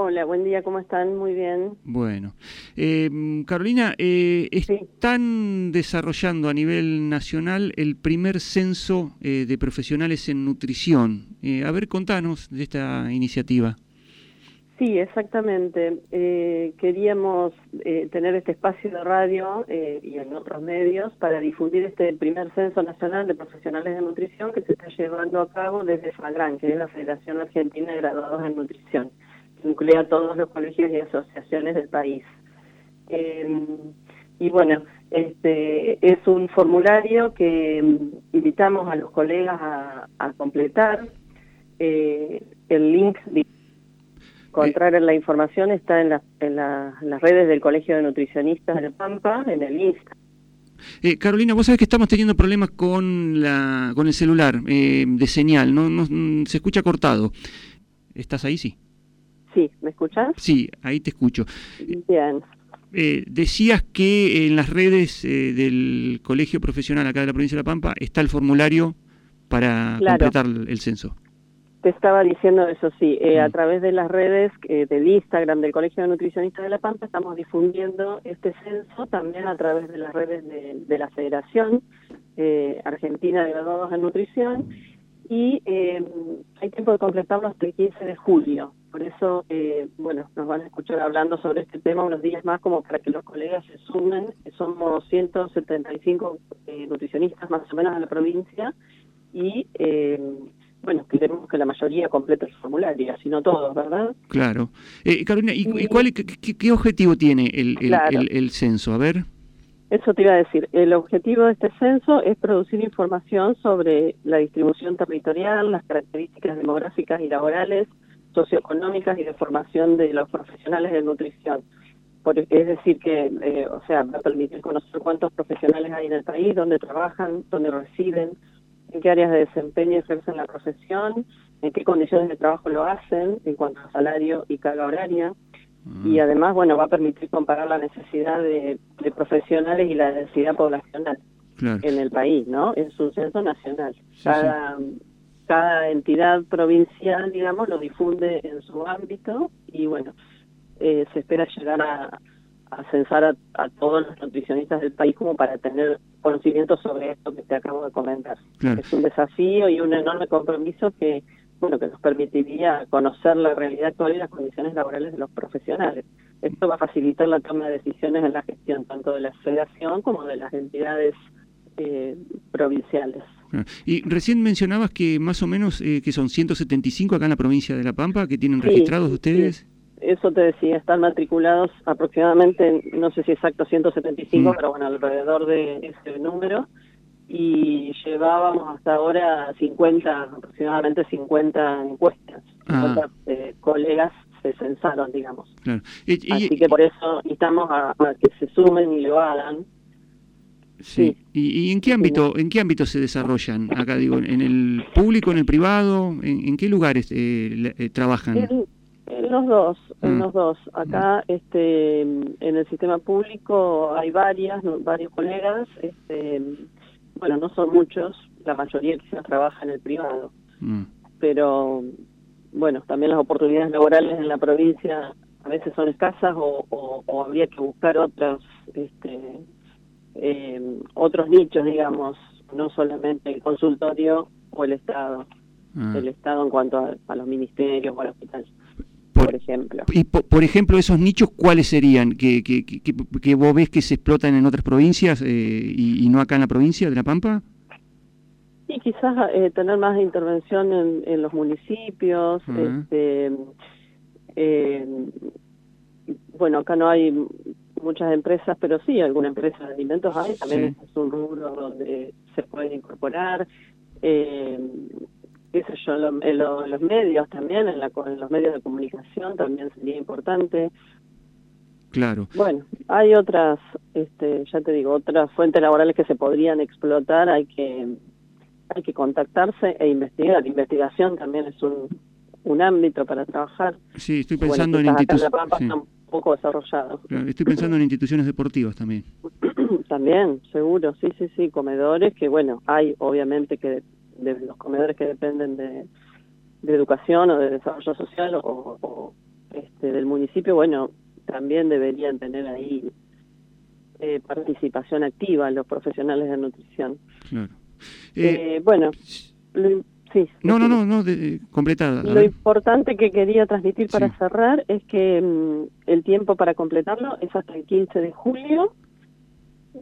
Hola, buen día, ¿cómo están? Muy bien. Bueno. Eh, Carolina, eh, están desarrollando a nivel nacional el primer censo eh, de profesionales en nutrición. Eh, a ver, contanos de esta iniciativa. Sí, exactamente. Eh, queríamos eh, tener este espacio de radio eh, y en otros medios para difundir este primer censo nacional de profesionales de nutrición que se está llevando a cabo desde FAGRAN, que es la Federación Argentina de Graduados en Nutrición, que incluye a todos los colegios y asociaciones del país. y bueno, este es un formulario que mm, invitamos a los colegas a, completar. el link encontrar la información está en, en, las redes del Colegio de Nutricionistas de Pampa, en el Insta. Eh, Carolina, vos sabés que estamos teniendo problemas con la con el celular eh, de señal, no, no se escucha cortado. ¿Estás ahí? Sí. Sí, ¿me escuchas? Sí, ahí te escucho. Bien. Eh, decías que en las redes eh, del Colegio Profesional acá de la provincia de La Pampa está el formulario para completar el censo. Te estaba diciendo eso, sí, eh, a través de las redes eh, del Instagram del Colegio de Nutricionistas de La Pampa estamos difundiendo este censo también a través de las redes de, la Federación eh, Argentina de Graduados en Nutrición y hay tiempo de completarlo hasta el 15 de julio. Por eso, bueno, nos van a escuchar hablando sobre este tema unos días más como para que los colegas se sumen. Somos 175 nutricionistas más o menos en la provincia y bueno, queremos que la mayoría complete el formulario, si no todos, ¿verdad? Claro. Eh, Carolina, ¿y, cuál, qué, objetivo tiene el, el, censo? A ver. Eso te iba a decir. El objetivo de este censo es producir información sobre la distribución territorial, las características demográficas y laborales, socioeconómicas y de formación de los profesionales de nutrición. es decir, que, eh, o sea, va a permitir conocer cuántos profesionales hay en el país, dónde trabajan, dónde residen, en qué áreas de desempeño ejercen la profesión, en qué condiciones de trabajo lo hacen en cuanto a salario y carga horaria. Y mm. además, bueno, va a permitir comparar la necesidad de, profesionales y la densidad poblacional en el país, ¿no? En su censo nacional. cada, cada entidad provincial, digamos, lo difunde en su ámbito y, bueno, eh, se espera llegar a, a censar a, todos los nutricionistas del país como para tener conocimiento sobre esto que te acabo de comentar. Es un desafío y un enorme compromiso que bueno que nos permitiría conocer la realidad actual y las condiciones laborales de los profesionales. Esto va a facilitar la toma de decisiones en la gestión tanto de la federación como de las entidades eh, provinciales. Y recién mencionabas que más o menos eh, que son 175 acá en la provincia de La Pampa que tienen registrados ustedes eso te decía, están matriculados aproximadamente, no sé si exacto 175, mm. pero bueno, alrededor de ese número. Y llevábamos hasta ahora 50, aproximadamente 50 encuestas. 50 ah. eh, colegas se censaron, digamos. Así que por eso instamos a, que se sumen y lo hagan. Sí. ¿Y, en qué ámbito en qué ámbito se desarrollan acá digo en el público en el privado en, qué lugares eh, eh trabajan en los dos, en mm. los dos. Acá, este, en el sistema público hay varias, varios colegas, este, bueno, no son muchos, la mayoría quizás trabaja en el privado, mm. pero bueno, también las oportunidades laborales en la provincia a veces son escasas o, habría que buscar otros, este, eh, otros nichos, digamos, no solamente el consultorio o el Estado, ah. el Estado en cuanto a, a los ministerios o al hospital por, ejemplo. Y por, ejemplo, esos nichos, ¿cuáles serían? ¿Que, que, que, vos ves que se explotan en otras provincias eh, y, no acá en la provincia de La Pampa? Sí, quizás eh, tener más intervención en, los municipios. este, eh, bueno, acá no hay muchas empresas, pero sí, alguna empresa de alimentos hay, también es un rubro donde se puede incorporar. Eh, qué sé yo, en, los medios también, en, la, en los medios de comunicación también sería importante. Claro. Bueno, hay otras, este, ya te digo, otras fuentes laborales que se podrían explotar, hay que hay que contactarse e investigar. Investigación también es un, un ámbito para trabajar. Sí, estoy pensando en instituciones. Poco desarrollado. estoy pensando en instituciones deportivas también. también, seguro, sí, sí, sí, comedores que, bueno, hay obviamente que de los comedores que dependen de, educación o de desarrollo social o, este, del municipio, bueno, también deberían tener ahí eh, participación activa los profesionales de nutrición. Claro. Eh, eh, bueno, sí. No, no, no, no, de, completada. Lo importante que quería transmitir para cerrar es que mm, el tiempo para completarlo es hasta el 15 de julio.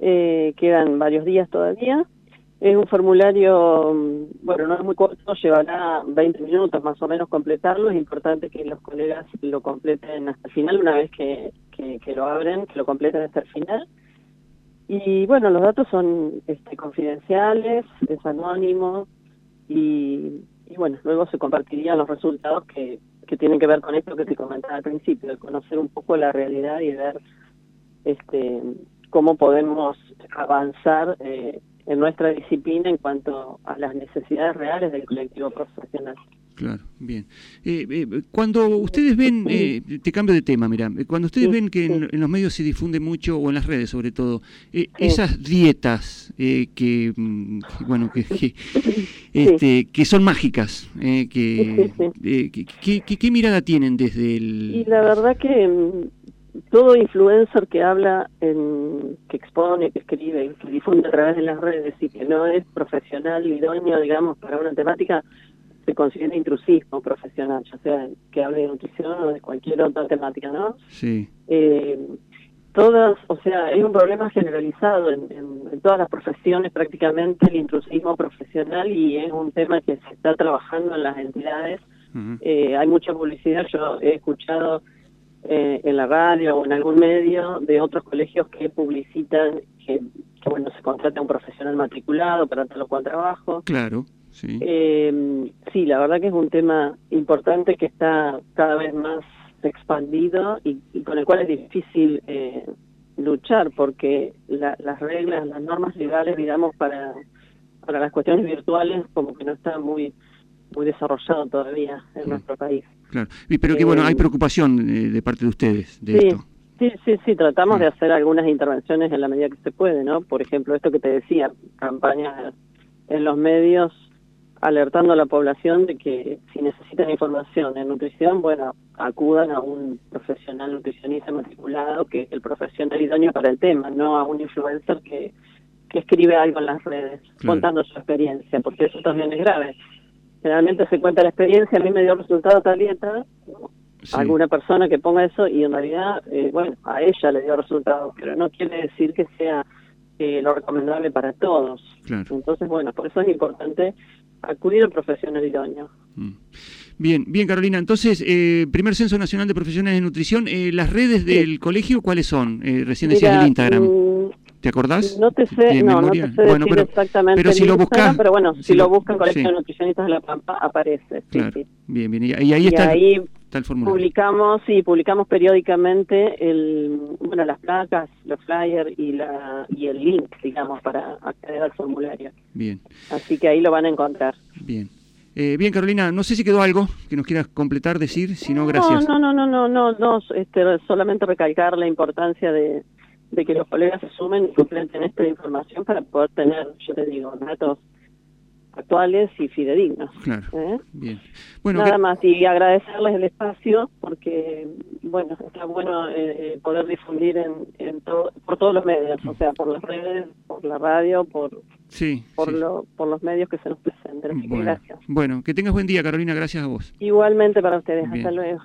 quedan varios días todavía. Es un formulario, mm, bueno, no es muy corto, llevará 20 minutos más o menos completarlo. Es importante que los colegas lo completen hasta el final, una vez que, que, lo abren, que lo completen hasta el final. Y bueno, los datos son este, confidenciales, es anónimo y, y, bueno, luego se compartirían los resultados que, que tienen que ver con esto que te comentaba al principio, de conocer un poco la realidad y ver este, cómo podemos avanzar. Eh, en nuestra disciplina en cuanto a las necesidades reales del colectivo profesional. Claro, bien. Eh, eh, cuando ustedes ven, eh, te cambio de tema, mira, cuando ustedes ven que en, los medios se difunde mucho, o en las redes sobre todo, esas dietas que, mm, bueno, que, que, este, que son mágicas, que, ¿qué mirada tienen desde el...? Y la verdad que mm, todo influencer que habla, en, que expone, que escribe, que difunde a través de las redes y que no es profesional, idóneo, digamos, para una temática, se considera intrusismo profesional, ya sea que hable de nutrición o de cualquier otra temática, ¿no? Sí. Eh, todas, o sea, es un problema generalizado en, todas las profesiones prácticamente el intrusismo profesional y es un tema que se está trabajando en las entidades. eh, hay mucha publicidad, yo he escuchado eh, en la radio o en algún medio de otros colegios que publicitan que, bueno se contrata un profesional matriculado para tal o cual trabajo. Claro, sí. Eh, sí, la verdad que es un tema importante que está cada vez más expandido y, con el cual es difícil eh, luchar porque las reglas, las normas legales, digamos, para, para las cuestiones virtuales como que no está muy muy desarrollado todavía en nuestro país. Claro, pero que bueno, hay eh, preocupación eh, de parte de ustedes de sí, esto. Sí, sí, sí, tratamos de hacer algunas intervenciones en la medida que se puede, ¿no? Por ejemplo, esto que te decía, campañas en los medios alertando a la población de que si necesitan información en nutrición, bueno, acudan a un profesional nutricionista matriculado que es el profesional idóneo para el tema, no a un influencer que, que escribe algo en las redes contando su experiencia, porque eso también es grave. Generalmente se cuenta la experiencia, a mí me dio resultado tal dieta, alguna persona que ponga eso y en realidad, eh, bueno, a ella le dio resultado, pero no quiere decir que sea eh, lo recomendable para todos. Entonces, bueno, por eso es importante acudir al profesional idóneo. Mm. Bien, bien Carolina, entonces, eh, primer Censo Nacional de Profesionales de Nutrición, las redes del colegio, ¿cuáles son? recién decías el Instagram. Mm, ¿Te acordás? No te sé, no, no te sé bueno, pero, exactamente. Pero si lo buscas, pero bueno, si, lo, buscan Colegio de Nutricionistas de la Pampa aparece. Claro. Bien, bien. Y ahí está, ahí el formulario. Publicamos, sí, publicamos periódicamente el, bueno, las placas, los flyers y la y el link, digamos, para acceder al formulario. Bien. Así que ahí lo van a encontrar. Bien. Eh, bien, Carolina, no sé si quedó algo que nos quieras completar, decir, si no, gracias. No, no, no, no, no, no, este, solamente recalcar la importancia de, de que los colegas se sumen y completen esta información para poder tener, yo te digo, datos actuales y fidedignos. Claro. ¿eh? Bien. Bueno, Nada más, y agradecerles el espacio, porque, bueno, está bueno eh, eh, poder difundir en, en todo, por todos los medios, o sea, por las redes, por la radio, por, sí, por, Lo, por los medios que se nos presenten. bueno, gracias. Bueno, que tengas buen día, Carolina, gracias a vos. Igualmente para ustedes, hasta luego.